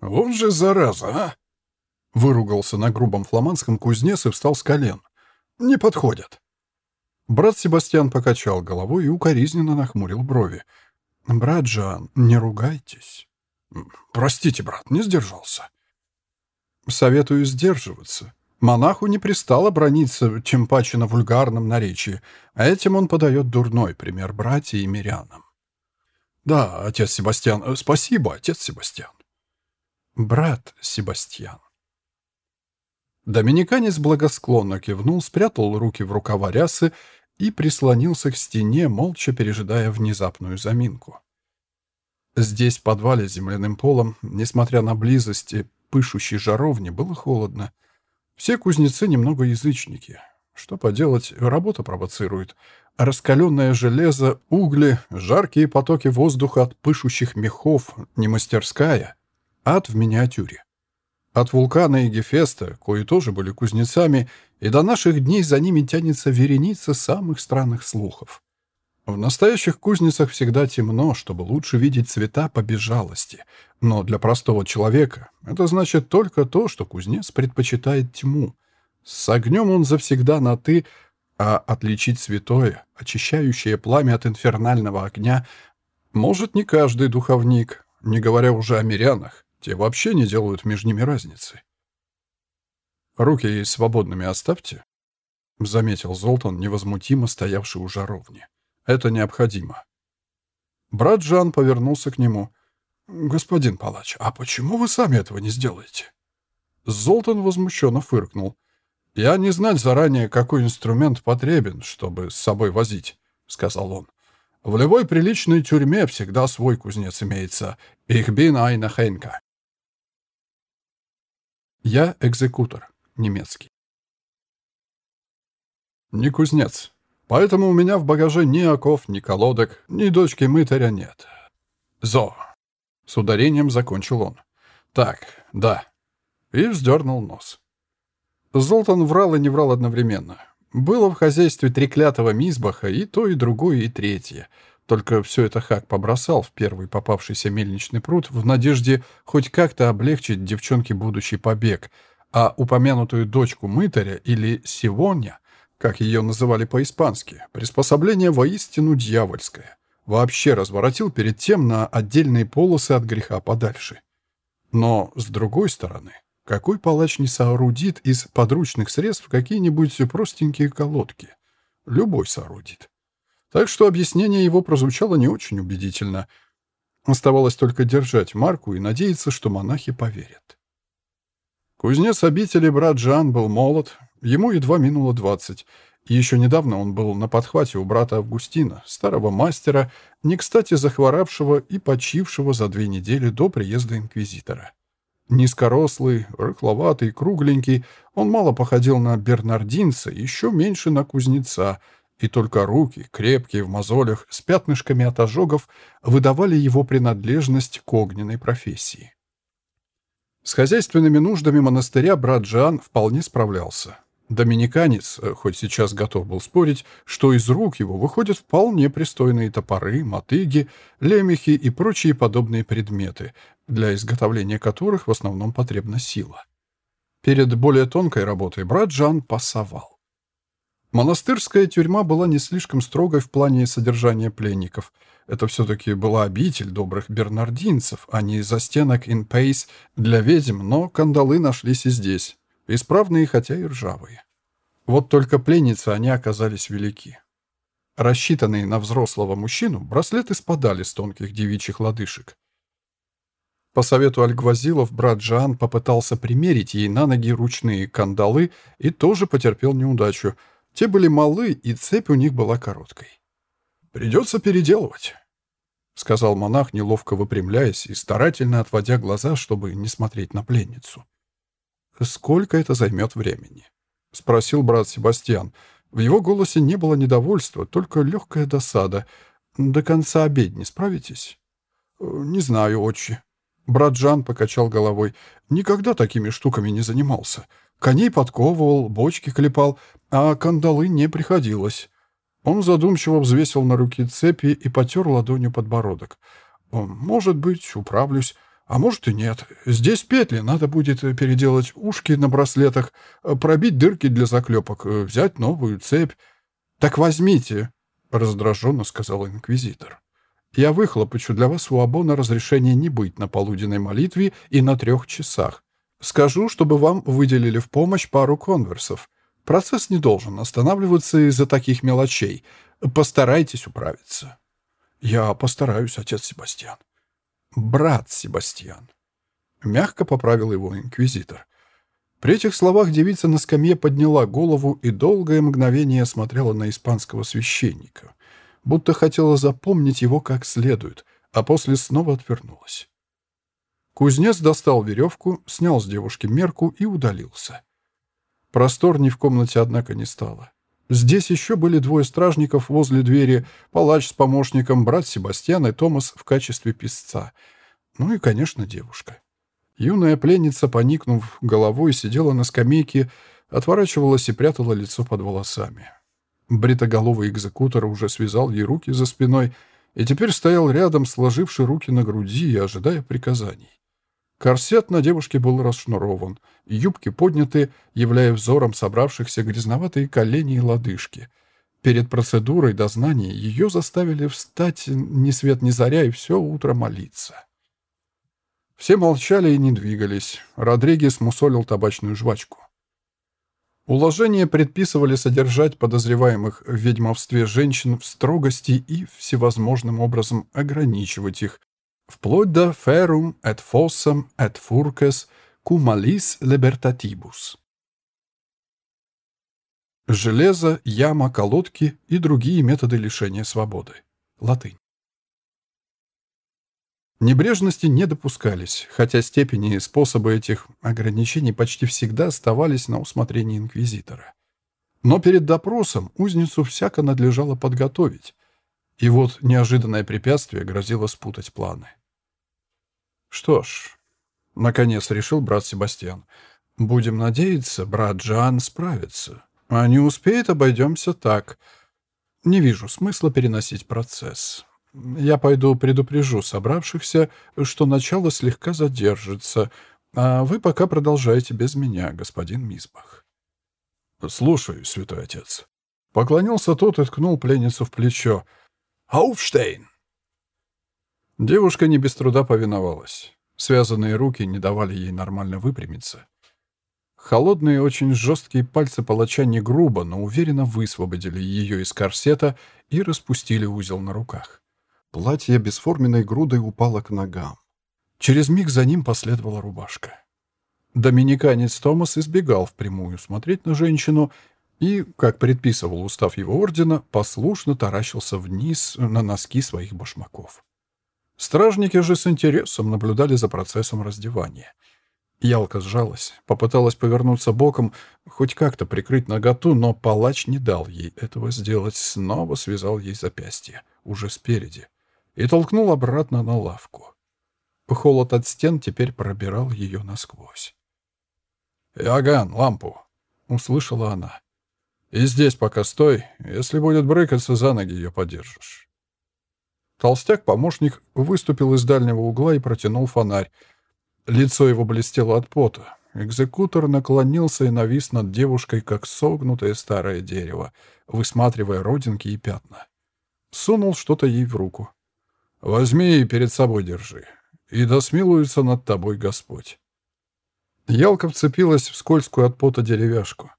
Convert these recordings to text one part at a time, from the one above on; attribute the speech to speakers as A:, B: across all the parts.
A: «Вот же зараза, а!» Выругался на грубом фламандском кузнец и встал с колен. «Не подходят». Брат Себастьян покачал головой и укоризненно нахмурил брови. «Брат Жан, не ругайтесь». «Простите, брат, не сдержался». «Советую сдерживаться. Монаху не пристало брониться, тем паче на вульгарном наречии, а этим он подает дурной пример братья и мирянам». «Да, отец Себастьян, спасибо, отец Себастьян». «Брат Себастьян». Доминиканец благосклонно кивнул, спрятал руки в рукава рясы и прислонился к стене, молча пережидая внезапную заминку. Здесь, в подвале с земляным полом, несмотря на близость пышущей жаровни, было холодно. Все кузнецы немного язычники. Что поделать, работа провоцирует. Раскаленное железо, угли, жаркие потоки воздуха от пышущих мехов — не мастерская, ад в миниатюре. От вулкана и Гефеста, кои тоже были кузнецами, и до наших дней за ними тянется вереница самых странных слухов. В настоящих кузницах всегда темно, чтобы лучше видеть цвета по безжалости. Но для простого человека это значит только то, что кузнец предпочитает тьму. С огнем он завсегда на «ты», а отличить святое, очищающее пламя от инфернального огня, может не каждый духовник, не говоря уже о мирянах. Те вообще не делают между ними разницы. «Руки свободными оставьте», — заметил Золтан, невозмутимо стоявший у жаровни. «Это необходимо». Брат Жан повернулся к нему. «Господин палач, а почему вы сами этого не сделаете?» Золтан возмущенно фыркнул. «Я не знать заранее, какой инструмент потребен, чтобы с собой возить», — сказал он. «В любой приличной тюрьме всегда свой кузнец имеется. Их бин айна хенка. Я экзекутор. Немецкий. Не кузнец. Поэтому у меня в багаже ни оков, ни колодок, ни дочки мытаря нет. Зо. С ударением закончил он. Так, да. И вздернул нос. Золтан врал и не врал одновременно. Было в хозяйстве треклятого мизбаха и то, и другое, и третье — только все это Хак побросал в первый попавшийся мельничный пруд в надежде хоть как-то облегчить девчонке будущий побег, а упомянутую дочку мытаря или Сивоня, как ее называли по-испански, приспособление воистину дьявольское, вообще разворотил перед тем на отдельные полосы от греха подальше. Но, с другой стороны, какой палач не соорудит из подручных средств какие-нибудь простенькие колодки? Любой соорудит. Так что объяснение его прозвучало не очень убедительно. Оставалось только держать марку и надеяться, что монахи поверят. Кузнец обители брат Жан был молод, ему едва минуло двадцать. Еще недавно он был на подхвате у брата Августина, старого мастера, не кстати захворавшего и почившего за две недели до приезда инквизитора. Низкорослый, рыхловатый, кругленький, он мало походил на бернардинца, еще меньше на кузнеца — и только руки, крепкие в мозолях, с пятнышками от ожогов, выдавали его принадлежность к огненной профессии. С хозяйственными нуждами монастыря брат Жан вполне справлялся. Доминиканец, хоть сейчас готов был спорить, что из рук его выходят вполне пристойные топоры, мотыги, лемехи и прочие подобные предметы, для изготовления которых в основном потребна сила. Перед более тонкой работой брат Жан пасовал. Монастырская тюрьма была не слишком строгой в плане содержания пленников. Это все-таки была обитель добрых бернардинцев, а не застенок инпейс для ведьм, но кандалы нашлись и здесь. Исправные, хотя и ржавые. Вот только пленницы они оказались велики. Рассчитанные на взрослого мужчину, браслеты спадали с тонких девичьих лодыжек. По совету Альгвазилов брат Жан попытался примерить ей на ноги ручные кандалы и тоже потерпел неудачу — те были малы, и цепь у них была короткой. «Придется переделывать», — сказал монах, неловко выпрямляясь и старательно отводя глаза, чтобы не смотреть на пленницу. «Сколько это займет времени?» — спросил брат Себастьян. В его голосе не было недовольства, только легкая досада. «До конца обедни справитесь?» «Не знаю, отче». Брат Жан покачал головой. «Никогда такими штуками не занимался. Коней подковывал, бочки клепал, а кандалы не приходилось. Он задумчиво взвесил на руки цепи и потер ладонью подбородок. «Может быть, управлюсь. А может и нет. Здесь петли, надо будет переделать ушки на браслетах, пробить дырки для заклепок, взять новую цепь. Так возьмите, раздраженно сказал инквизитор. Я выхлопочу для вас у Абона разрешение не быть на полуденной молитве и на трех часах. Скажу, чтобы вам выделили в помощь пару конверсов. Процесс не должен останавливаться из-за таких мелочей. Постарайтесь управиться. Я постараюсь, отец Себастьян брат Себастьян. Мягко поправил его инквизитор. При этих словах девица на скамье подняла голову и долгое мгновение смотрела на испанского священника, будто хотела запомнить его как следует, а после снова отвернулась. Кузнец достал веревку, снял с девушки мерку и удалился. Просторней в комнате, однако, не стало. Здесь еще были двое стражников возле двери, палач с помощником, брат Себастьян и Томас в качестве писца. Ну и, конечно, девушка. Юная пленница, поникнув головой, сидела на скамейке, отворачивалась и прятала лицо под волосами. Бритоголовый экзекутор уже связал ей руки за спиной и теперь стоял рядом, сложивший руки на груди и ожидая приказаний. Корсет на девушке был расшнурован, юбки подняты, являя взором собравшихся грязноватые колени и лодыжки. Перед процедурой дознания ее заставили встать ни свет ни заря и все утро молиться. Все молчали и не двигались. Родригес мусолил табачную жвачку. Уложения предписывали содержать подозреваемых в ведьмовстве женщин в строгости и всевозможным образом ограничивать их, вплоть до «ferum et fossam et furces cumalis libertatibus». Железо, яма, колодки и другие методы лишения свободы. Латынь. Небрежности не допускались, хотя степени и способы этих ограничений почти всегда оставались на усмотрении инквизитора. Но перед допросом узницу всяко надлежало подготовить, и вот неожиданное препятствие грозило спутать планы. «Что ж», — наконец решил брат Себастьян, — «будем надеяться, брат Джан справится. А не успеет, обойдемся так. Не вижу смысла переносить процесс. Я пойду предупрежу собравшихся, что начало слегка задержится, а вы пока продолжайте без меня, господин Мисбах». «Слушаю, святой отец». Поклонился тот и ткнул пленницу в плечо. «Ауфштейн!» Девушка не без труда повиновалась. Связанные руки не давали ей нормально выпрямиться. Холодные, очень жесткие пальцы палача не грубо, но уверенно высвободили ее из корсета и распустили узел на руках. Платье бесформенной грудой упало к ногам. Через миг за ним последовала рубашка. Доминиканец Томас избегал впрямую смотреть на женщину и, как предписывал устав его ордена, послушно таращился вниз на носки своих башмаков. Стражники же с интересом наблюдали за процессом раздевания. Ялка сжалась, попыталась повернуться боком, хоть как-то прикрыть наготу, но палач не дал ей этого сделать, снова связал ей запястье, уже спереди, и толкнул обратно на лавку. Холод от стен теперь пробирал ее насквозь. «Иоганн, лампу!» — услышала она. «И здесь пока стой. Если будет брыкаться, за ноги ее подержишь». Толстяк-помощник выступил из дальнего угла и протянул фонарь. Лицо его блестело от пота. Экзекутор наклонился и навис над девушкой, как согнутое старое дерево, высматривая родинки и пятна. Сунул что-то ей в руку. «Возьми и перед собой держи, и да смилуется над тобой Господь». Ялка вцепилась в скользкую от пота деревяшку.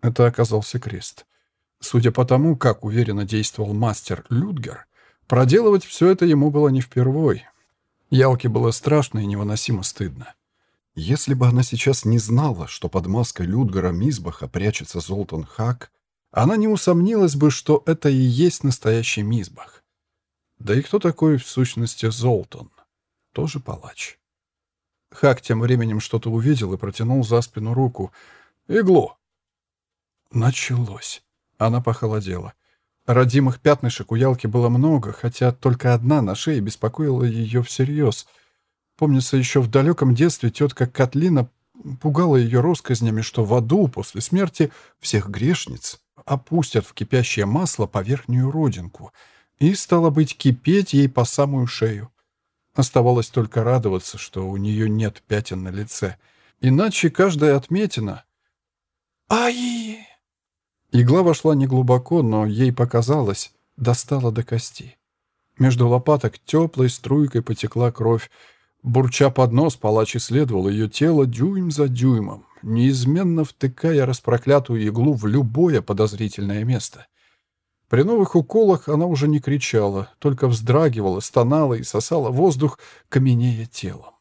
A: Это оказался крест. Судя по тому, как уверенно действовал мастер Людгер, Проделывать все это ему было не впервой. Ялке было страшно и невыносимо стыдно. Если бы она сейчас не знала, что под маской Людгара Мизбаха прячется Золтан Хак, она не усомнилась бы, что это и есть настоящий Мизбах. Да и кто такой в сущности Золтан? Тоже палач. Хак тем временем что-то увидел и протянул за спину руку. «Иглу!» Началось. Она похолодела. Родимых пятнышек у Ялки было много, хотя только одна на шее беспокоила ее всерьез. Помнится, еще в далеком детстве тетка Катлина пугала ее россказнями, что в аду после смерти всех грешниц опустят в кипящее масло по верхнюю родинку и, стало быть, кипеть ей по самую шею. Оставалось только радоваться, что у нее нет пятен на лице. Иначе каждая отметина... «Ай!» Игла вошла неглубоко, но ей показалось, достала до кости. Между лопаток теплой струйкой потекла кровь. Бурча под нос, палач исследовал ее тело дюйм за дюймом, неизменно втыкая распроклятую иглу в любое подозрительное место. При новых уколах она уже не кричала, только вздрагивала, стонала и сосала воздух, каменея телом.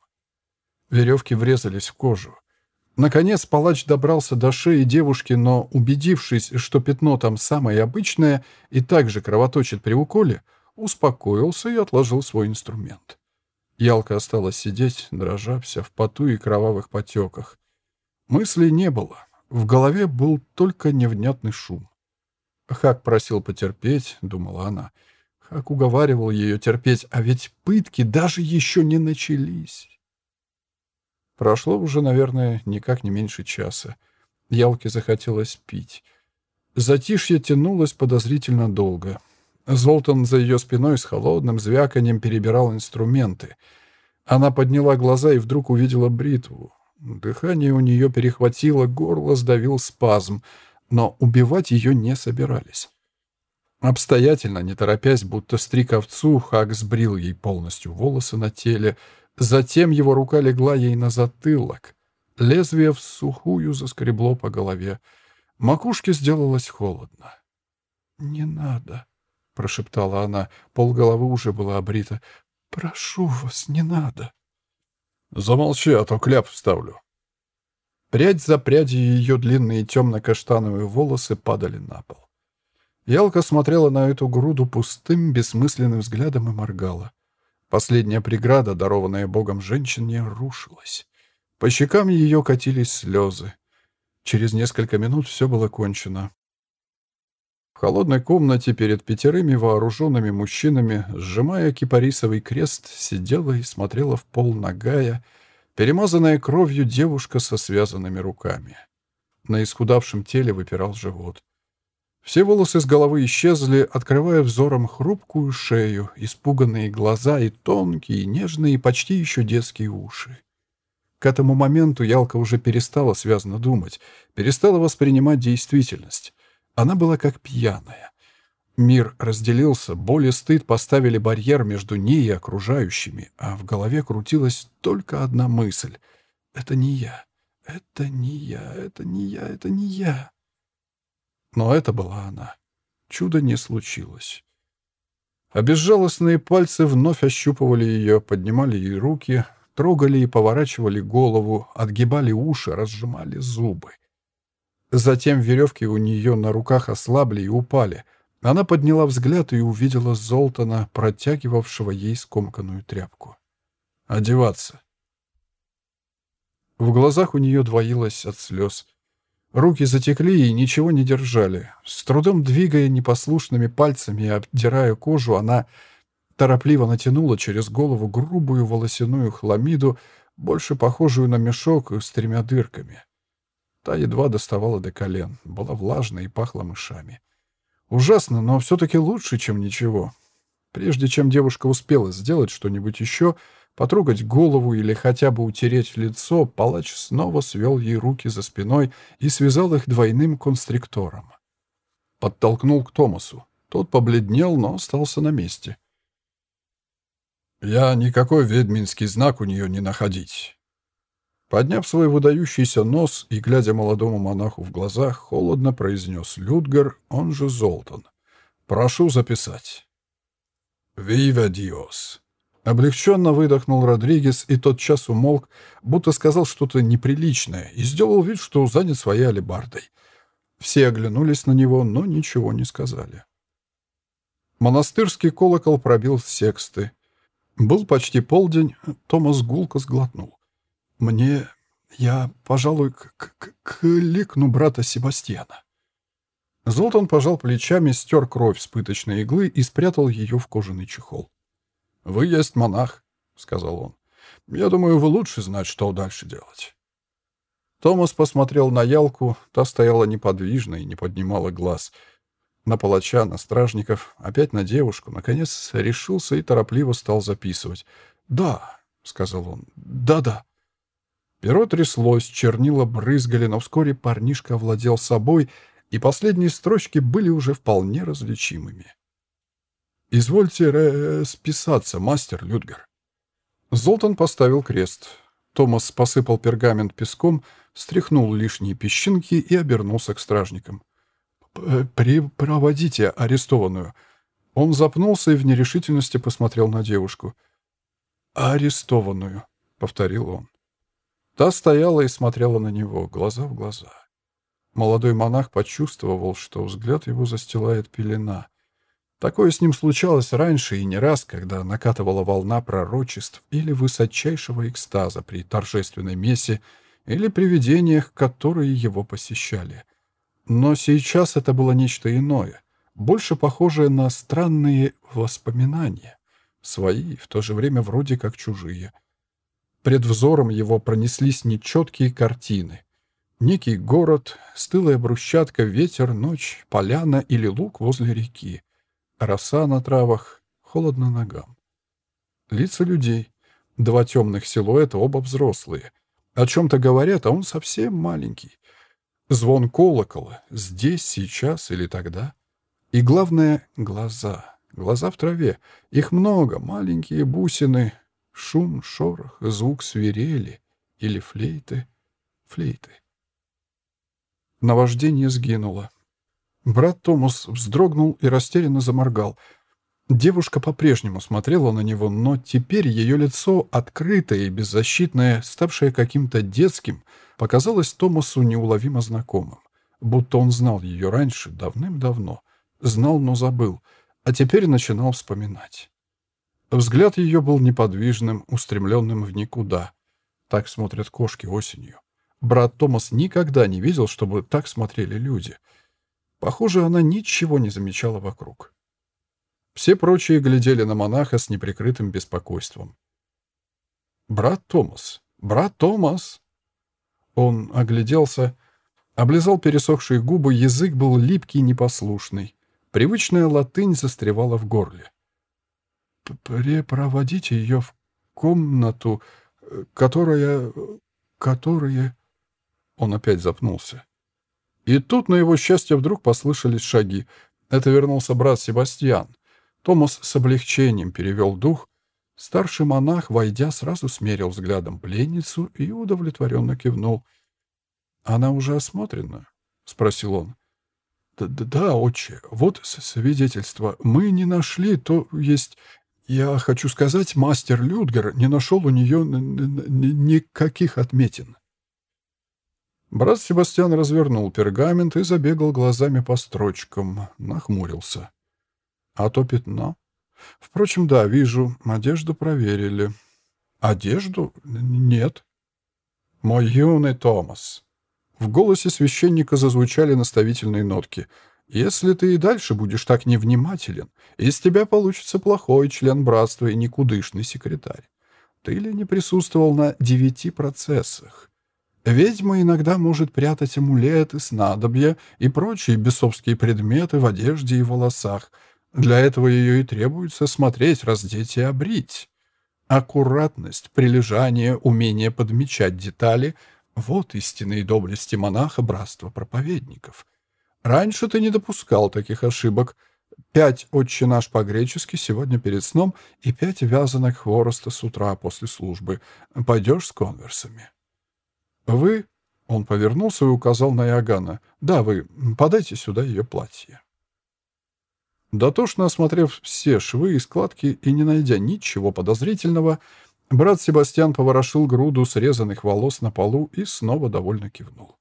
A: Веревки врезались в кожу. Наконец палач добрался до шеи девушки, но, убедившись, что пятно там самое обычное и также кровоточит при уколе, успокоился и отложил свой инструмент. Ялка осталась сидеть, дрожа вся в поту и кровавых потеках. Мыслей не было. В голове был только невнятный шум. Хак просил потерпеть, думала она. Хак уговаривал ее терпеть, а ведь пытки даже еще не начались. Прошло уже, наверное, никак не меньше часа. Ялке захотелось пить. Затишье тянулось подозрительно долго. Золтан за ее спиной с холодным звяканием перебирал инструменты. Она подняла глаза и вдруг увидела бритву. Дыхание у нее перехватило, горло сдавил спазм — но убивать ее не собирались. Обстоятельно, не торопясь, будто стриг овцу, Хак сбрил ей полностью волосы на теле, затем его рука легла ей на затылок. Лезвие в сухую заскребло по голове. Макушке сделалось холодно. «Не надо», — прошептала она, полголовы уже была обрита. «Прошу вас, не надо». «Замолчи, а то кляп вставлю», Прядь за прядью ее длинные темно-каштановые волосы падали на пол. Ялка смотрела на эту груду пустым, бессмысленным взглядом и моргала. Последняя преграда, дарованная Богом женщине, рушилась. По щекам ее катились слезы. Через несколько минут все было кончено. В холодной комнате перед пятерыми вооруженными мужчинами, сжимая кипарисовый крест, сидела и смотрела в пол нагая, Перемазанная кровью девушка со связанными руками. На исхудавшем теле выпирал живот. Все волосы с головы исчезли, открывая взором хрупкую шею, испуганные глаза и тонкие, нежные, почти еще детские уши. К этому моменту Ялка уже перестала связно думать, перестала воспринимать действительность. Она была как пьяная. Мир разделился, боль и стыд поставили барьер между ней и окружающими, а в голове крутилась только одна мысль — «Это не я, это не я, это не я, это не я». Но это была она. Чудо не случилось. А безжалостные пальцы вновь ощупывали ее, поднимали ей руки, трогали и поворачивали голову, отгибали уши, разжимали зубы. Затем веревки у нее на руках ослабли и упали — она подняла взгляд и увидела Золтана, протягивавшего ей скомканную тряпку. «Одеваться». В глазах у нее двоилось от слез. Руки затекли и ничего не держали. С трудом двигая непослушными пальцами и обдирая кожу, она торопливо натянула через голову грубую волосяную хламиду, больше похожую на мешок с тремя дырками. Та едва доставала до колен, была влажной и пахла мышами. Ужасно, но все-таки лучше, чем ничего. Прежде чем девушка успела сделать что-нибудь еще, потрогать голову или хотя бы утереть лицо, палач снова свел ей руки за спиной и связал их двойным констриктором. Подтолкнул к Томасу. Тот побледнел, но остался на месте. «Я никакой ведьминский знак у нее не находить. Подняв свой выдающийся нос и глядя молодому монаху в глаза, холодно произнес Людгар, он же Золтан. «Прошу записать». «Вива Диос!» Облегченно выдохнул Родригес и тотчас умолк, будто сказал что-то неприличное и сделал вид, что занят своей алебардой. Все оглянулись на него, но ничего не сказали. Монастырский колокол пробил сексты. Был почти полдень, Томас гулко сглотнул. Мне... Я, пожалуй, к -к кликну брата Себастьяна. Золтан пожал плечами, стер кровь с пыточной иглы и спрятал ее в кожаный чехол. «Вы есть монах», — сказал он. «Я думаю, вы лучше знать, что дальше делать». Томас посмотрел на Ялку, та стояла неподвижно и не поднимала глаз. На палача, на стражников, опять на девушку. Наконец решился и торопливо стал записывать. «Да», — сказал он, — «да-да». Перо тряслось, чернила брызгали, но вскоре парнишка овладел собой, и последние строчки были уже вполне различимыми. «Извольте расписаться, мастер Людгар». Золтан поставил крест. Томас посыпал пергамент песком, стряхнул лишние песчинки и обернулся к стражникам. «Припроводите арестованную». Он запнулся и в нерешительности посмотрел на девушку. «Арестованную», — повторил он. Та стояла и смотрела на него, глаза в глаза. Молодой монах почувствовал, что взгляд его застилает пелена. Такое с ним случалось раньше и не раз, когда накатывала волна пророчеств или высочайшего экстаза при торжественной мессе или при видениях, которые его посещали. Но сейчас это было нечто иное, больше похожее на странные воспоминания, свои, в то же время вроде как чужие — Пред взором его пронеслись нечеткие картины. Некий город, стылая брусчатка, ветер, ночь, поляна или луг возле реки. Роса на травах, холодно ногам. Лица людей. Два темных силуэта, оба взрослые. О чем-то говорят, а он совсем маленький. Звон колокола. Здесь, сейчас или тогда. И главное — глаза. Глаза в траве. Их много, маленькие бусины, Шум, шорох, звук свирели или флейты, флейты. Наваждение сгинуло. Брат Томас вздрогнул и растерянно заморгал. Девушка по-прежнему смотрела на него, но теперь ее лицо, открытое и беззащитное, ставшее каким-то детским, показалось Томасу неуловимо знакомым. Будто он знал ее раньше, давным-давно. Знал, но забыл. А теперь начинал вспоминать. Взгляд ее был неподвижным, устремленным в никуда. Так смотрят кошки осенью. Брат Томас никогда не видел, чтобы так смотрели люди. Похоже, она ничего не замечала вокруг. Все прочие глядели на монаха с неприкрытым беспокойством. «Брат Томас! Брат Томас!» Он огляделся, облизал пересохшие губы, язык был липкий и непослушный. Привычная латынь застревала в горле препроводите ее в комнату, э, которая... которая...» Он опять запнулся. И тут, на его счастье, вдруг послышались шаги. Это вернулся брат Себастьян. Томас с облегчением перевел дух. Старший монах, войдя, сразу смерил взглядом пленницу и удовлетворенно кивнул. «Она уже осмотрена?» — спросил он. «Да, да, отче, вот свидетельство. Мы не нашли, то есть я хочу сказать, мастер Людгер не нашел у нее никаких отметин. Брат Себастьян развернул пергамент и забегал глазами по строчкам, нахмурился. А то пятно? Впрочем, да, вижу, одежду проверили. Одежду? Нет. Мой юный Томас. В голосе священника зазвучали наставительные нотки — если ты и дальше будешь так невнимателен, из тебя получится плохой член братства и никудышный секретарь. Ты ли не присутствовал на девяти процессах? Ведьма иногда может прятать амулеты, снадобья и прочие бесовские предметы в одежде и волосах. Для этого ее и требуется смотреть, раздеть и обрить. Аккуратность, прилежание, умение подмечать детали — вот истинные доблести монаха братства проповедников — Раньше ты не допускал таких ошибок. Пять «Отче наш» по-гречески сегодня перед сном и пять вязаных хвороста с утра после службы. Пойдешь с конверсами. Вы... Он повернулся и указал на Иоганна. «Да, вы. Подайте сюда ее платье». Дотошно осмотрев все швы и складки и не найдя ничего подозрительного, брат Себастьян поворошил груду срезанных волос на полу и снова довольно кивнул.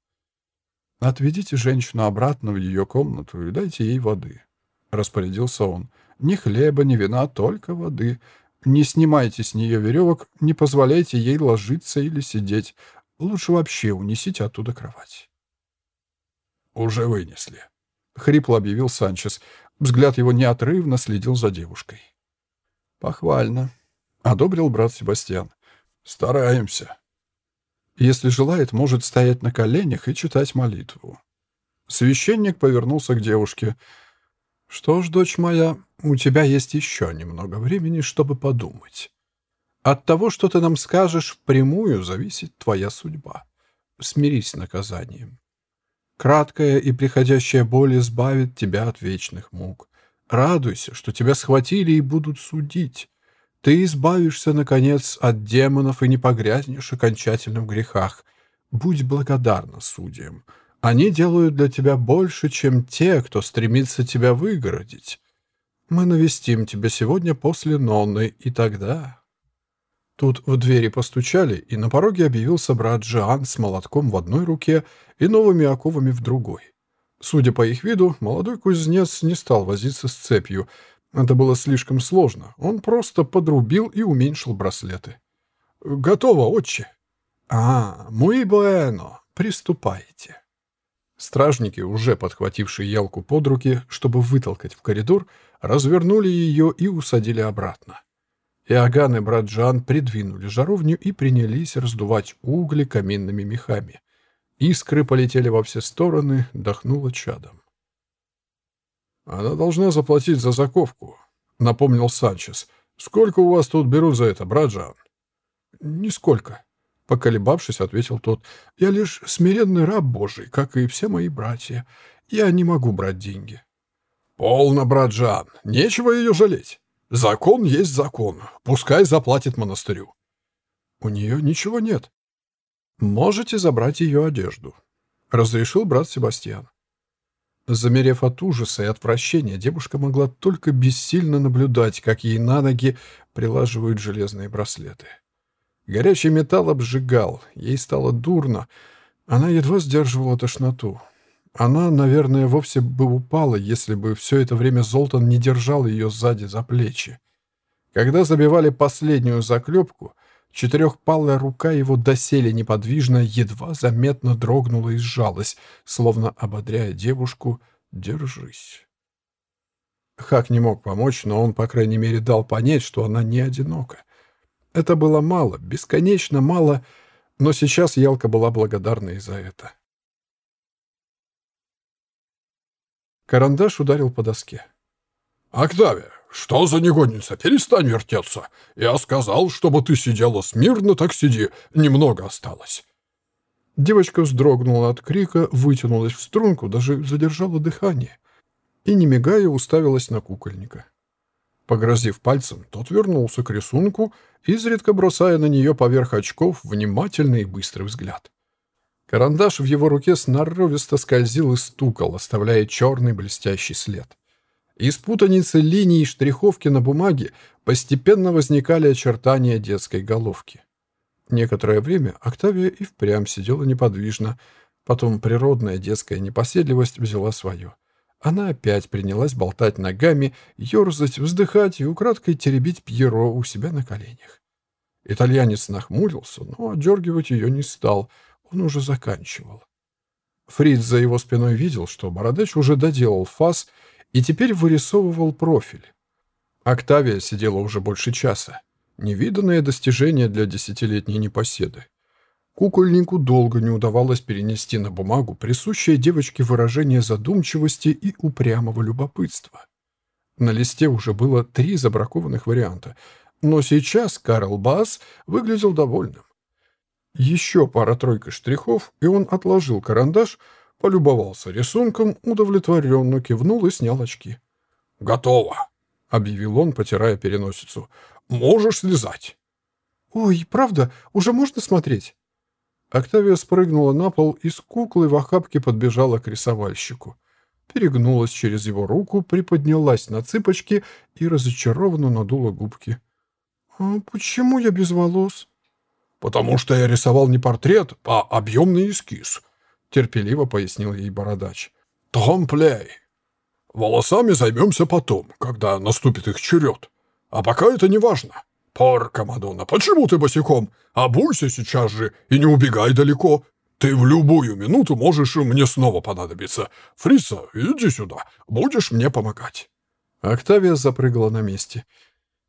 A: «Отведите женщину обратно в ее комнату и дайте ей воды», — распорядился он. «Ни хлеба, ни вина, только воды. Не снимайте с нее веревок, не позволяйте ей ложиться или сидеть. Лучше вообще унесите оттуда кровать».
B: «Уже вынесли», —
A: хрипло объявил Санчес. Взгляд его неотрывно следил за девушкой. «Похвально», — одобрил брат Себастьян.
B: «Стараемся»,
A: если желает, может стоять на коленях и читать молитву. Священник повернулся к девушке. «Что ж, дочь моя, у тебя есть еще немного времени, чтобы подумать. От того, что ты нам скажешь, впрямую зависит твоя судьба. Смирись с наказанием. Краткая и приходящая боль избавит тебя от вечных мук. Радуйся, что тебя схватили и будут судить. Ты избавишься, наконец, от демонов и не погрязнешь окончательно в грехах. Будь благодарна судьям. Они делают для тебя больше, чем те, кто стремится тебя выгородить. Мы навестим тебя сегодня после Нонны, и тогда...» Тут в двери постучали, и на пороге объявился брат Джоан с молотком в одной руке и новыми оковами в другой. Судя по их виду, молодой кузнец не стал возиться с цепью. Это было слишком сложно. Он просто подрубил и уменьшил браслеты. «Готово, отче!» «А, муи буэно, приступайте!» Стражники, уже подхватившие ялку под руки, чтобы вытолкать в коридор, развернули ее и усадили обратно. Иоганн и брат Жан придвинули жаровню и принялись раздувать угли каминными мехами. Искры полетели во все стороны, дохнуло чадом. «Она должна заплатить за заковку», — напомнил Санчес. «Сколько у вас тут берут за это, брат Жан?» «Нисколько», — поколебавшись, ответил тот. «Я лишь смиренный раб Божий, как и все мои братья. Я не могу брать деньги». «Полно, брат Жан, нечего ее жалеть. Закон есть закон, пускай заплатит монастырю». «У нее ничего нет». «Можете забрать ее одежду», — разрешил брат Себастьян. Замерев от ужаса и отвращения, девушка могла только бессильно наблюдать, как ей на ноги прилаживают железные браслеты. Горячий металл обжигал, ей стало дурно. Она едва сдерживала тошноту. Она, наверное, вовсе бы упала, если бы все это время Золтан не держал ее сзади за плечи. Когда забивали последнюю заклепку, четырехпалая рука его доселе неподвижно, едва заметно дрогнула и сжалась, словно ободряя девушку «Держись». Хак не мог помочь, но он, по крайней мере, дал понять, что она не одинока. Это было мало, бесконечно мало, но сейчас Ялка была благодарна и за это. Карандаш ударил по доске.
B: «Октавия, что за негодница? Перестань вертеться. Я сказал, чтобы ты сидела смирно, так сиди. Немного осталось».
A: Девочка вздрогнула от крика, вытянулась в струнку, даже задержала дыхание и, не мигая, уставилась на кукольника. Погрозив пальцем, тот вернулся к рисунку, изредка бросая на нее поверх очков внимательный и быстрый взгляд. Карандаш в его руке сноровисто скользил и стукал, оставляя черный блестящий след. Из путаницы линий и штриховки на бумаге постепенно возникали очертания детской головки. Некоторое время Октавия и впрямь сидела неподвижно, потом природная детская непоседливость взяла свое. Она опять принялась болтать ногами, ерзать, вздыхать и украдкой теребить Пьеро у себя на коленях. Итальянец нахмурился, но отдергивать ее не стал — он уже заканчивал. Фриц за его спиной видел, что Бородач уже доделал фас и теперь вырисовывал профиль. Октавия сидела уже больше часа. Невиданное достижение для десятилетней непоседы. Кукольнику долго не удавалось перенести на бумагу присущее девочке выражение задумчивости и упрямого любопытства. На листе уже было три забракованных варианта, но сейчас Карл Бас выглядел довольным. Еще пара-тройка штрихов, и он отложил карандаш, полюбовался рисунком, удовлетворенно кивнул и снял очки.
B: «Готово!» — объявил он, потирая переносицу. «Можешь слезать!»
A: «Ой, правда? Уже можно смотреть?» Октавия спрыгнула на пол и с куклой в охапке подбежала к рисовальщику. Перегнулась через его руку, приподнялась на цыпочки и разочарованно надула губки. «А почему я без волос?»
B: «Потому что я рисовал не портрет, а объемный эскиз», — терпеливо пояснил ей бородач. «Тромплей. Волосами займемся потом, когда наступит их черед. А пока это не важно. Порка, Мадонна, почему ты босиком? Обуйся сейчас же и не убегай далеко. Ты в любую минуту можешь мне снова понадобиться. Фриса, иди сюда, будешь мне помогать».
A: Октавия запрыгала на месте.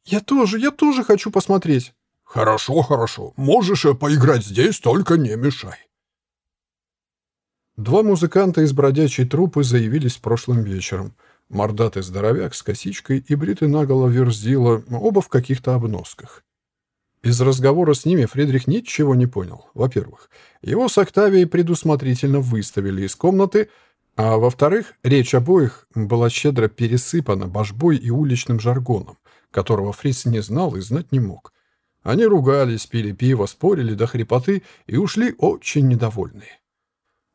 A: «Я тоже, я тоже хочу посмотреть».
B: «Хорошо, хорошо. Можешь э, поиграть здесь, только не мешай».
A: Два музыканта из бродячей труппы заявились прошлым вечером. Мордатый здоровяк с косичкой и бритый наголо верзила, оба в каких-то обносках. Из разговора с ними Фридрих ничего не понял. Во-первых, его с Октавией предусмотрительно выставили из комнаты, а во-вторых, речь обоих была щедро пересыпана божбой и уличным жаргоном, которого Фриц не знал и знать не мог. Они ругались, пили пиво, спорили до хрипоты и ушли очень недовольные.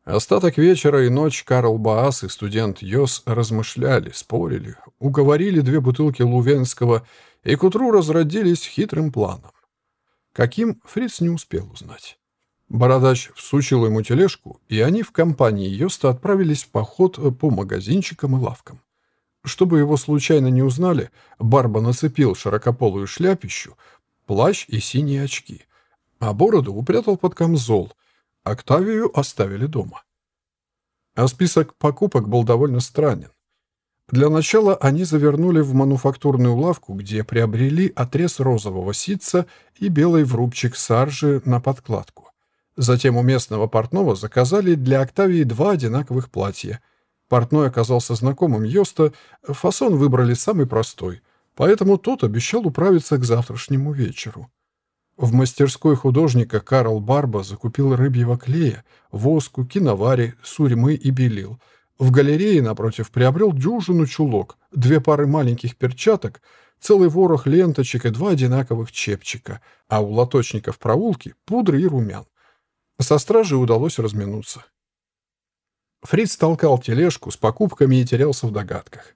A: Остаток вечера и ночь Карл Баас и студент Йос размышляли, спорили, уговорили две бутылки Лувенского и к утру разродились хитрым планом. Каким, Фриц не успел узнать. Бородач всучил ему тележку, и они в компании Йоста отправились в поход по магазинчикам и лавкам. Чтобы его случайно не узнали, Барба нацепил широкополую шляпищу, плащ и синие очки, а бороду упрятал под камзол — Октавию оставили дома. А список покупок был довольно странен. Для начала они завернули в мануфактурную лавку, где приобрели отрез розового ситца и белый врубчик саржи на подкладку. Затем у местного портного заказали для Октавии два одинаковых платья. Портной оказался знакомым Йоста, фасон выбрали самый простой, поэтому тот обещал управиться к завтрашнему вечеру. В мастерской художника Карл Барба закупил рыбьего клея, воску, киновари, сурьмы и белил. В галерее, напротив, приобрел дюжину чулок, две пары маленьких перчаток, целый ворох ленточек и два одинаковых чепчика, а у лоточника в проулке пудры и румян. Со стражей удалось разминуться. Фриц толкал тележку с покупками и терялся в догадках.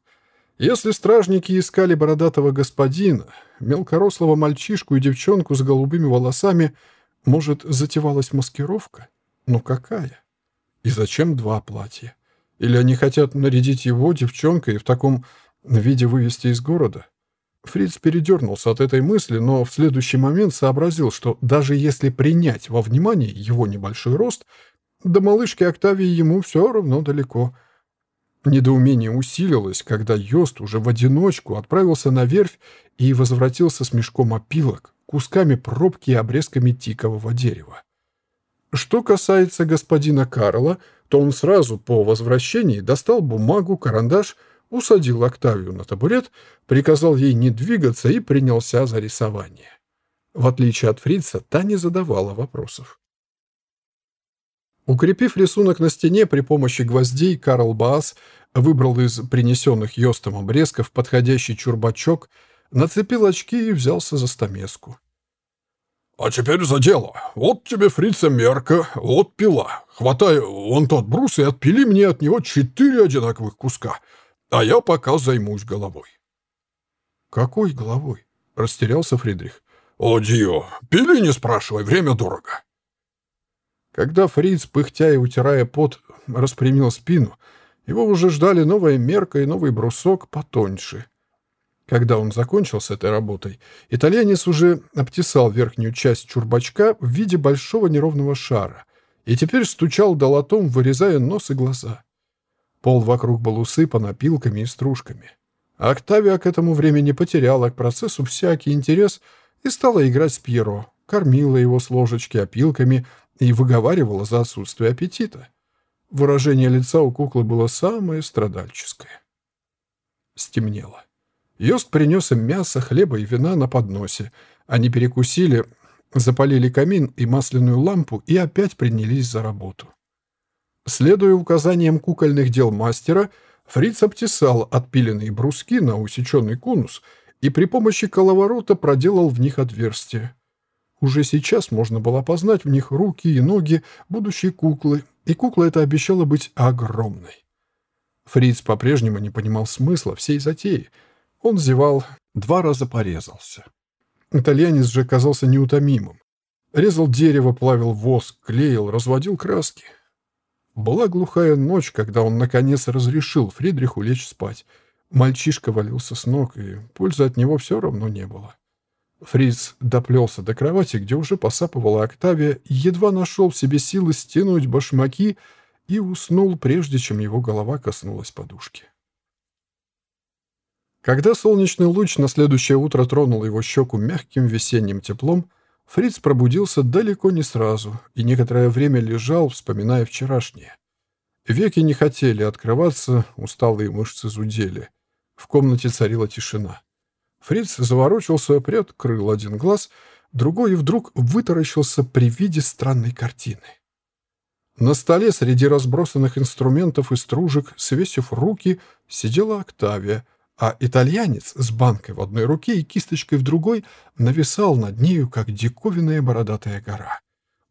A: Если стражники искали бородатого господина, мелкорослого мальчишку и девчонку с голубыми волосами, может, затевалась маскировка? Но какая? И зачем два платья? Или они хотят нарядить его девчонкой и в таком виде вывести из города? Фриц передернулся от этой мысли, но в следующий момент сообразил, что даже если принять во внимание его небольшой рост, до малышки Октавии ему все равно далеко — Недоумение усилилось, когда Йост уже в одиночку отправился на верфь и возвратился с мешком опилок, кусками пробки и обрезками тикового дерева. Что касается господина Карла, то он сразу по возвращении достал бумагу, карандаш, усадил Октавию на табурет, приказал ей не двигаться и принялся за рисование. В отличие от фрица, та не задавала вопросов. Укрепив рисунок на стене при помощи гвоздей, Карл Баас выбрал из принесенных Йостом обрезков подходящий чурбачок, нацепил очки и взялся за стамеску.
B: «А теперь за дело. Вот тебе, фрица, мерка, вот пила. Хватай вон тот брус и отпили мне от него четыре одинаковых куска, а я пока займусь головой».
A: «Какой головой?» — растерялся Фридрих.
B: «О, Дио, пили не спрашивай, время дорого».
A: Когда Фриц, пыхтя и утирая пот, распрямил спину, его уже ждали новая мерка и новый брусок потоньше. Когда он закончил с этой работой, итальянец уже обтесал верхнюю часть чурбачка в виде большого неровного шара и теперь стучал долотом, вырезая нос и глаза. Пол вокруг был усыпан опилками и стружками. Октавия к этому времени потеряла к процессу всякий интерес и стала играть с Пьеро, кормила его с ложечки опилками — и выговаривала за отсутствие аппетита. Выражение лица у куклы было самое страдальческое. Стемнело. Йост принес им мясо, хлеба и вина на подносе. Они перекусили, запалили камин и масляную лампу и опять принялись за работу. Следуя указаниям кукольных дел мастера, Фриц обтесал отпиленные бруски на усеченный конус и при помощи коловорота проделал в них отверстие. Уже сейчас можно было опознать в них руки и ноги будущей куклы, и кукла эта обещала быть огромной. Фриц по-прежнему не понимал смысла всей затеи. Он зевал, два раза порезался. Итальянец же казался неутомимым. Резал дерево, плавил воск, клеил, разводил краски. Была глухая ночь, когда он, наконец, разрешил Фридриху лечь спать. Мальчишка валился с ног, и пользы от него все равно не было. Фриц доплелся до кровати, где уже посапывала Октавия, едва нашел в себе силы стянуть башмаки и уснул, прежде чем его голова коснулась подушки. Когда солнечный луч на следующее утро тронул его щеку мягким весенним теплом, Фриц пробудился далеко не сразу и некоторое время лежал, вспоминая вчерашнее. Веки не хотели открываться, усталые мышцы зудели. В комнате царила тишина. Фриц заворочился, приоткрыл один глаз,
B: другой вдруг вытаращился при виде странной картины. На столе среди разбросанных инструментов и стружек, свесив руки, сидела Октавия, а итальянец с банкой в одной руке и кисточкой в другой нависал над нею, как диковинная бородатая гора.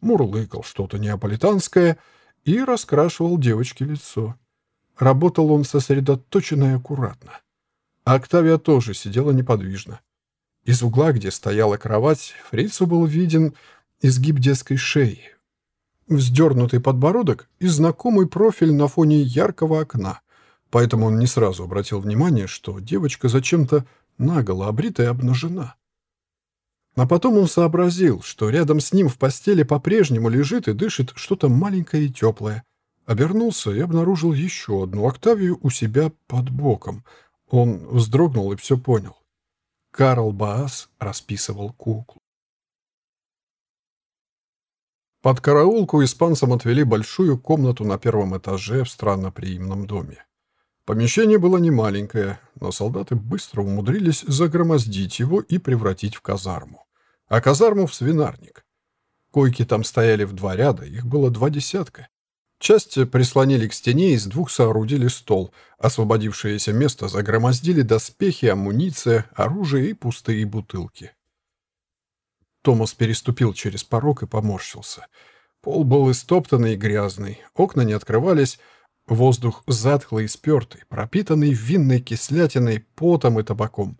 B: Мурлыкал что-то неаполитанское и раскрашивал девочке лицо. Работал он сосредоточенно и аккуратно. А Октавия тоже сидела неподвижно. Из угла, где стояла кровать, фрицу был виден изгиб детской шеи, вздернутый подбородок и знакомый профиль на фоне яркого окна, поэтому он не сразу обратил внимание, что девочка зачем-то наголо обрита и обнажена. А потом он сообразил, что рядом с ним в постели по-прежнему лежит и дышит что-то маленькое и теплое. Обернулся и обнаружил еще одну Октавию у себя под боком. Он вздрогнул и все понял. Карл Баас расписывал куклу. Под караулку испанцам отвели большую комнату на первом этаже в странноприимном доме. Помещение было немаленькое, но солдаты быстро умудрились загромоздить его и превратить в казарму. А казарму в свинарник. Койки там стояли в два ряда, их было два десятка. Часть прислонили к стене, из двух соорудили стол. Освободившееся место загромоздили доспехи, амуниция, оружие и пустые бутылки. Томас переступил через порог и поморщился. Пол был истоптанный и грязный, окна не открывались, воздух затхлый и спертый, пропитанный винной кислятиной, потом и табаком.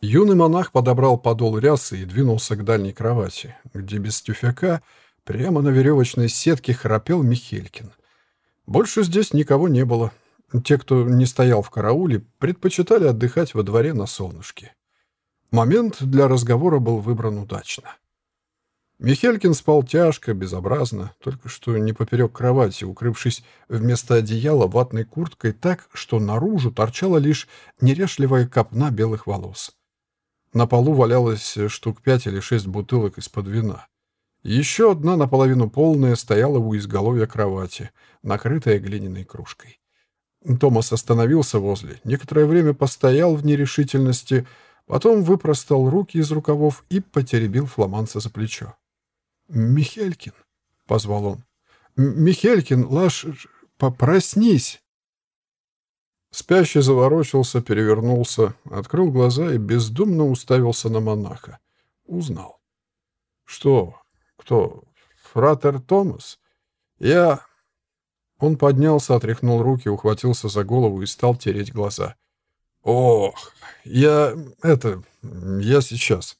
B: Юный монах подобрал подол рясы и двинулся к дальней кровати, где без тюфяка прямо на веревочной сетке храпел Михелькин. Больше здесь никого не было. Те, кто не стоял в карауле, предпочитали отдыхать во дворе на солнышке. Момент для разговора был выбран удачно. Михелькин спал тяжко, безобразно, только что не поперек кровати, укрывшись вместо одеяла ватной курткой так, что наружу торчала лишь неряшливая копна белых волос. На полу валялось штук пять или шесть бутылок из-под вина. Еще одна, наполовину полная, стояла у изголовья кровати, накрытая глиняной кружкой. Томас остановился возле, некоторое время постоял в нерешительности, Потом выпростал руки из рукавов и потеребил фламанца за плечо. «Михелькин», — позвал он. «Михелькин, Лаш, попроснись!» Спящий заворочился, перевернулся, открыл глаза и бездумно уставился на монаха. Узнал. «Что? Кто? Фратер Томас? Я...» Он поднялся, отряхнул руки, ухватился за голову и стал тереть глаза. «Ох, я... это... я сейчас».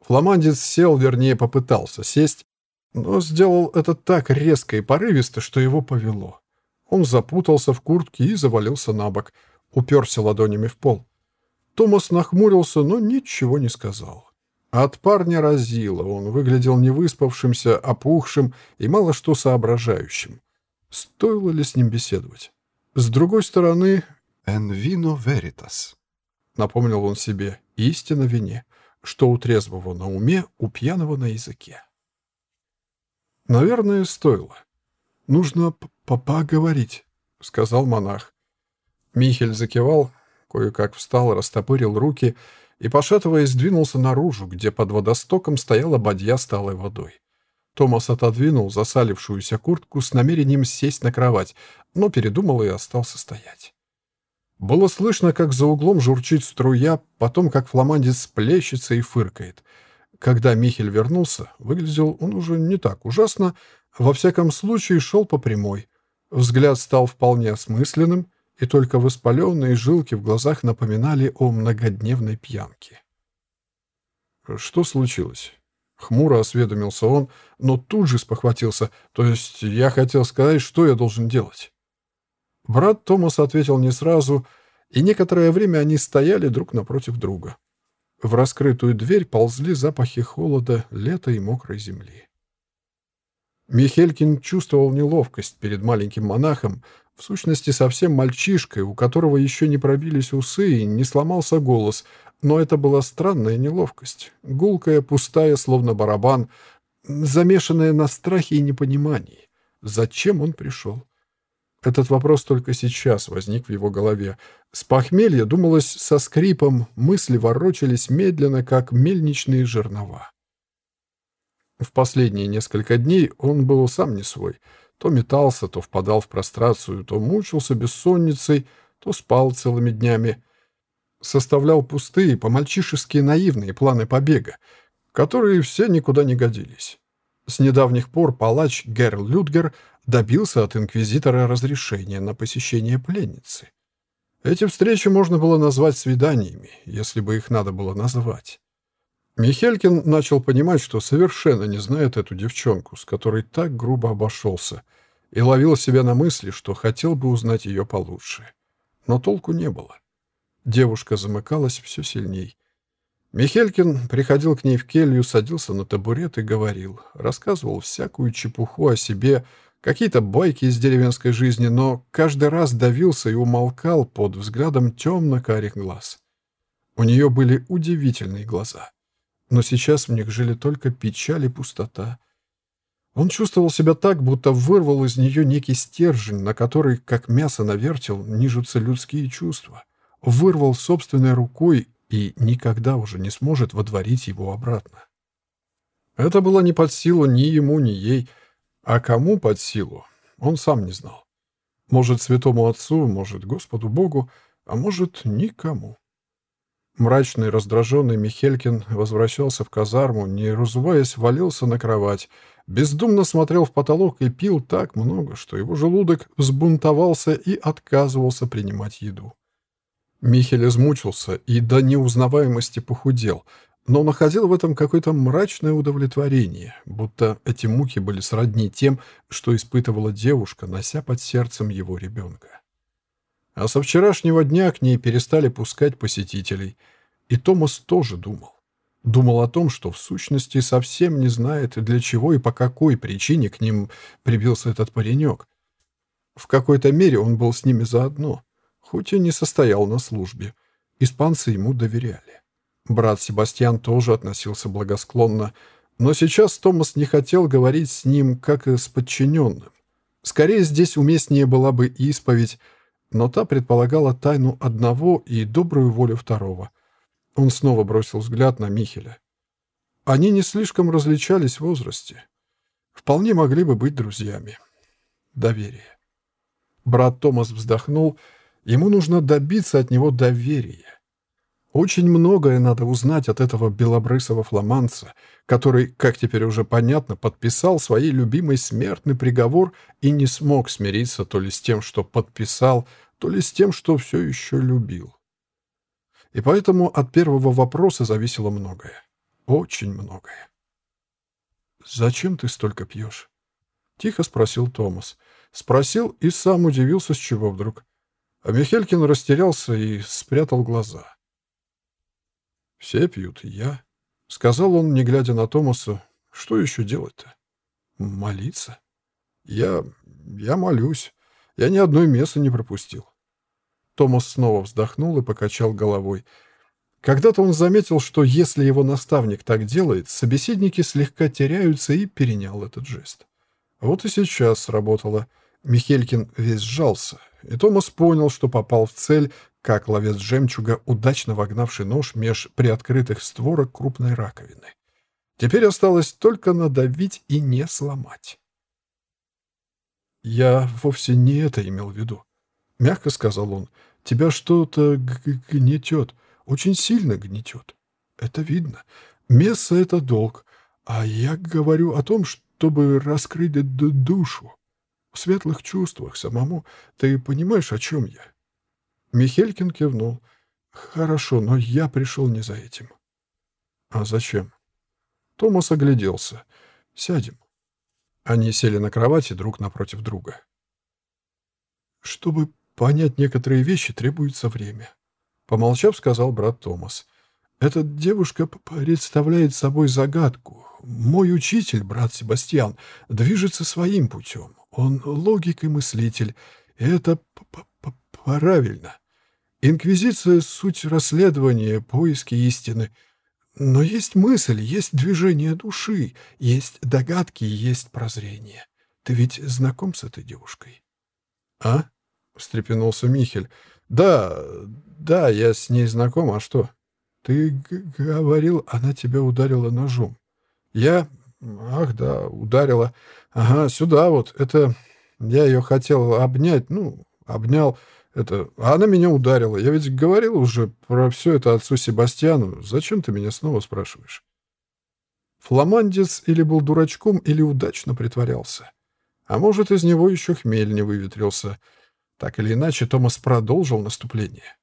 B: Фламандец сел, вернее, попытался сесть, но сделал это так резко и порывисто, что его повело. Он запутался в куртке и завалился на бок, уперся ладонями в пол. Томас нахмурился, но ничего не сказал. От парня разило, он выглядел невыспавшимся, опухшим и мало что соображающим. Стоило ли с ним беседовать? С другой стороны, «En vino veritas», — напомнил он себе, — «истина вине, что у трезвого на уме, у пьяного на языке». «Наверное, стоило. Нужно папа говорить», — сказал монах. Михель закивал, кое-как встал, растопырил руки и, пошатываясь, двинулся наружу, где под водостоком стояла бадья с талой водой. Томас отодвинул засалившуюся куртку с намерением сесть на кровать, но передумал и остался стоять. Было слышно, как за углом журчит струя, потом как фламандец плещется и фыркает. Когда Михель вернулся, выглядел он уже не так ужасно, во всяком случае шел по прямой. Взгляд стал вполне осмысленным, и только воспаленные жилки в глазах напоминали о многодневной пьянке. «Что случилось?» Хмуро осведомился он, но тут же спохватился. «То есть я хотел сказать, что я должен делать?» Брат Томас ответил не сразу, и некоторое время они стояли друг напротив друга. В раскрытую дверь ползли запахи холода, лета и мокрой земли. Михелькин чувствовал неловкость перед маленьким монахом, в сущности совсем мальчишкой, у которого еще не пробились усы и не сломался голос, но это была странная неловкость, гулкая, пустая, словно барабан, замешанная на страхе и непонимании. Зачем он пришел?
A: Этот вопрос только сейчас возник в его голове. С похмелья думалось со скрипом, мысли ворочались медленно, как мельничные жернова. В последние несколько дней он был сам не свой. То метался, то впадал в прострацию, то мучился бессонницей, то спал целыми днями. Составлял пустые, по-мальчишески наивные планы побега, которые все никуда не годились. С недавних пор палач Герл Людгер добился от инквизитора разрешения на посещение пленницы. Эти встречи можно было назвать свиданиями, если бы их надо было назвать. Михелькин начал понимать, что совершенно не знает эту девчонку, с которой так грубо обошелся, и ловил себя на мысли, что хотел бы узнать ее получше. Но толку не было. Девушка замыкалась все сильней. Михелькин приходил к ней в келью, садился на табурет и говорил, рассказывал всякую чепуху о себе, какие-то байки из деревенской жизни, но каждый раз давился и умолкал под взглядом темно-карих глаз. У нее были удивительные глаза, но сейчас в них жили только печаль и пустота. Он чувствовал себя так, будто вырвал из нее некий стержень, на который, как мясо навертел, нижутся людские чувства. Вырвал собственной рукой и никогда уже не сможет водворить его обратно. Это было не под силу ни ему, ни ей, а кому под силу, он сам не знал. Может, святому отцу, может, Господу Богу, а может, никому. Мрачный, раздраженный Михелькин возвращался в казарму, не разуваясь, валился на кровать, бездумно смотрел в потолок и пил так много, что его желудок взбунтовался и отказывался принимать еду. Михель измучился и до неузнаваемости похудел, но находил в этом какое-то мрачное удовлетворение, будто эти муки были сродни тем, что испытывала девушка, нося под сердцем его ребенка. А со вчерашнего дня к ней перестали пускать посетителей, и Томас тоже думал. Думал о том, что в сущности совсем не знает, для чего и по какой причине к ним прибился этот паренек. В какой-то мере он был с ними заодно, хоть и не состоял на службе. Испанцы ему доверяли. Брат Себастьян тоже относился благосклонно, но сейчас Томас не хотел говорить с ним, как и с подчиненным. Скорее, здесь уместнее была бы исповедь, но та предполагала тайну одного и добрую волю второго. Он снова бросил взгляд на Михеля. Они не слишком различались в возрасте. Вполне могли бы быть друзьями. Доверие. Брат Томас вздохнул. Ему нужно добиться от него доверия. Очень многое надо узнать от этого белобрысого фламанца, который, как теперь уже понятно, подписал своей любимой смертный приговор и не смог смириться то ли с тем, что подписал, то ли с тем, что все еще любил. И поэтому от первого вопроса зависело многое. Очень многое. «Зачем ты столько пьешь?» — тихо спросил Томас. Спросил и сам удивился, с чего вдруг. А Михелькин растерялся и спрятал глаза. «Все пьют, и я», — сказал он, не глядя на Томаса. «Что еще делать-то? Молиться? Я... я молюсь. Я ни одной мессы не пропустил». Томас снова вздохнул и покачал головой. Когда-то он заметил, что если его наставник так делает, собеседники слегка теряются и перенял этот жест. Вот и сейчас сработало. Михелькин весь сжался, и Томас понял, что попал в цель, как ловец жемчуга, удачно вогнавший нож меж приоткрытых створок крупной раковины. Теперь осталось только надавить и не сломать. «Я вовсе не это имел в виду», — мягко сказал он. «Тебя что-то гнетет, очень сильно гнетет. Это видно. Месса — это долг, а я говорю о том, чтобы раскрыть душу. В светлых чувствах самому. Ты понимаешь, о чем я?» Михелькин кивнул. «Хорошо, но я пришел не за этим». «А зачем?» Томас огляделся. «Сядем». Они сели на кровати друг напротив друга. «Чтобы понять некоторые вещи, требуется время», — помолчав, сказал брат Томас. «Эта девушка представляет собой загадку. Мой учитель, брат Себастьян, движется своим путем. Он логик и мыслитель. И это правильно. Инквизиция — суть расследования, поиски истины. Но есть мысль, есть движение души, есть догадки, есть прозрение. Ты ведь знаком с этой девушкой?
B: «А?» — встрепенулся Михель. «Да, да, я с ней знаком, а что?» «Ты говорил, она тебя ударила ножом». «Я? Ах, да, ударила. Ага, сюда вот. Это... Я ее хотел обнять, ну, обнял. Это... А она меня ударила. Я ведь говорил уже про все это отцу Себастьяну. Зачем ты меня снова спрашиваешь?» Фламандец или был дурачком, или удачно притворялся. А может, из него еще хмель не выветрился. Так или иначе, Томас продолжил наступление.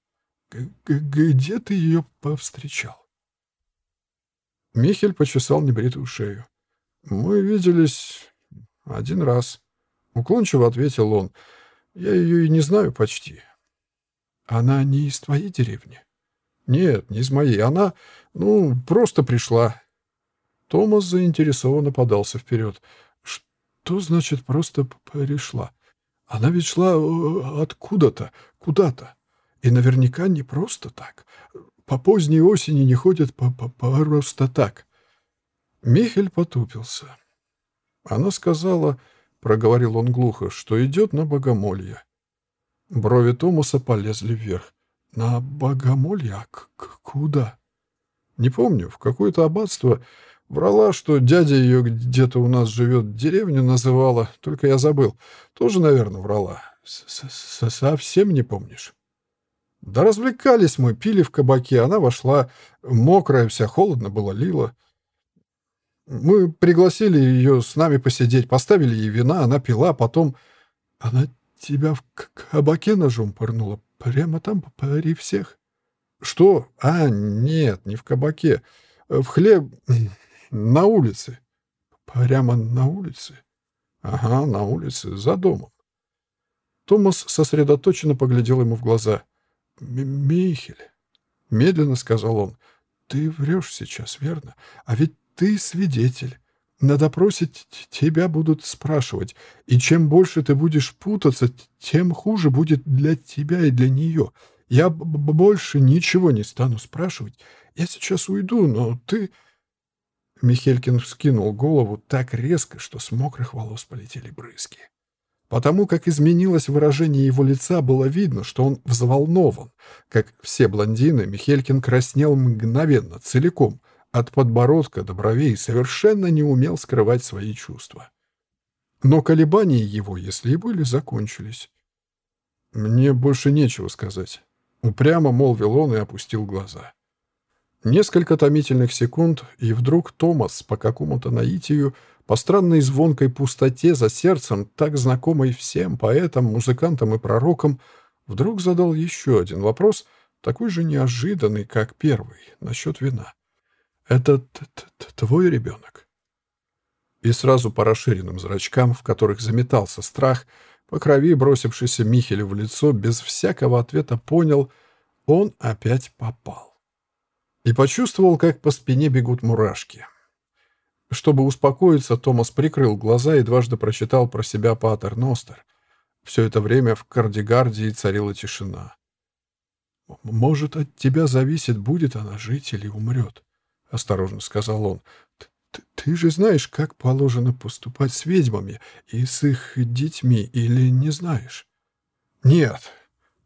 B: «Где ты ее повстречал?» Михель почесал небритую шею. «Мы виделись один раз», — уклончиво ответил он. «Я ее и не знаю почти». «Она не из твоей деревни?» «Нет, не из моей. Она, ну, просто пришла». Томас заинтересованно подался вперед. «Что значит просто пришла? Она ведь шла э, откуда-то, куда-то. И наверняка не просто так. По поздней осени не ходят по -по просто так». Михель потупился. Она сказала, проговорил он глухо, что идет на богомолье. Брови Томаса полезли вверх. «На богомолье? А куда?» «Не помню. В какое-то аббатство. Врала, что дядя ее где-то у нас живет, деревню называла, только я забыл. Тоже, наверное, врала. С -с Совсем не помнишь? Да развлекались мы, пили в кабаке, она вошла, мокрая вся, холодно было, лила. Мы пригласили ее с нами посидеть, поставили ей вина, она пила, потом... Она тебя в кабаке ножом пырнула, прямо там, пари всех. Что? А, нет, не в кабаке. В хлеб... На улице. Прямо на улице? Ага, на улице, за домом. Томас сосредоточенно поглядел ему в глаза. «Михель», — медленно сказал он, — «ты врешь сейчас, верно? А ведь ты свидетель. На допросе тебя будут спрашивать, и чем больше ты будешь путаться, тем хуже будет для тебя и для нее. Я больше ничего не стану спрашивать. Я сейчас уйду, но ты...» Михелькин вскинул голову так резко, что с мокрых волос полетели брызги. Потому как изменилось выражение его лица, было видно, что он взволнован. Как все блондины, Михелькин краснел мгновенно, целиком, от подбородка до бровей, совершенно не умел скрывать свои чувства. Но колебания его, если и были, закончились. «Мне больше нечего сказать», — упрямо молвил он и опустил глаза. Несколько томительных секунд, и вдруг Томас по какому-то наитию, по странной звонкой пустоте за сердцем, так знакомой всем поэтам, музыкантам и пророкам, вдруг задал еще один вопрос, такой же неожиданный, как первый, насчет вина. «Это твой ребенок?» И сразу по расширенным зрачкам, в которых заметался страх, по крови, бросившийся Михелю в лицо, без всякого ответа понял, он опять попал и почувствовал, как по спине бегут мурашки. Чтобы успокоиться, Томас прикрыл глаза и дважды прочитал про себя Патер Ностер. Все это время в Кардигардии царила тишина. «Может, от тебя зависит, будет она жить или умрет», — осторожно сказал он. Ты, «Ты же знаешь, как положено поступать с ведьмами и с их детьми, или не знаешь?» «Нет»,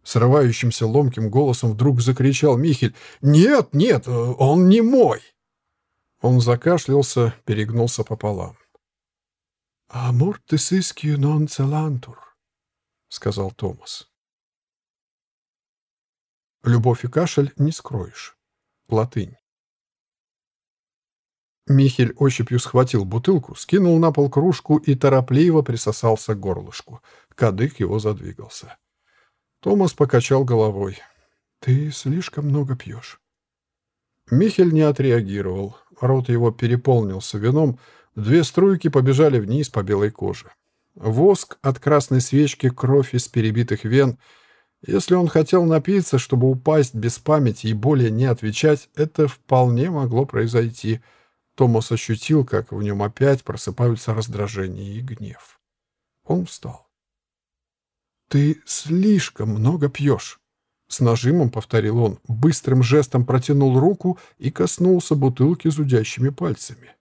B: Срывающимся ломким голосом вдруг закричал Михель. «Нет, нет, он не мой!» Он закашлялся, перегнулся пополам. «Амор тесискью нон целантур», — сказал Томас. «Любовь и кашель не скроешь». Латынь. Михель ощупью схватил бутылку, скинул на пол кружку и торопливо присосался к горлышку. Кадык его задвигался. Томас покачал головой. «Ты слишком много пьешь». Михель не отреагировал. Рот его переполнился вином, две струйки побежали вниз по белой коже. Воск от красной свечки, кровь из перебитых вен. Если он хотел напиться, чтобы упасть без памяти и более не отвечать, это вполне могло произойти. Томас ощутил, как в нем опять просыпаются раздражение и гнев. Он встал. «Ты слишком много пьешь!» С нажимом повторил он, быстрым жестом протянул руку и коснулся бутылки зудящими пальцами.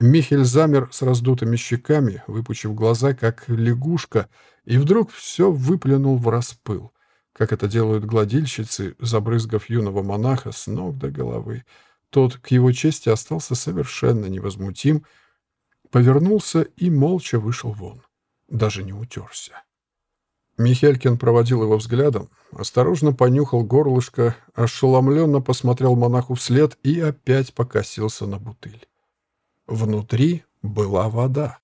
B: Михель замер с раздутыми щеками, выпучив глаза, как лягушка, и вдруг все выплюнул в распыл, как это делают гладильщицы, забрызгав юного монаха с ног до головы. Тот, к его чести, остался совершенно невозмутим, повернулся и молча вышел вон. Даже не утерся. Михелькин проводил его взглядом, осторожно понюхал горлышко, ошеломленно посмотрел монаху вслед и опять покосился на бутыль. Внутри была вода.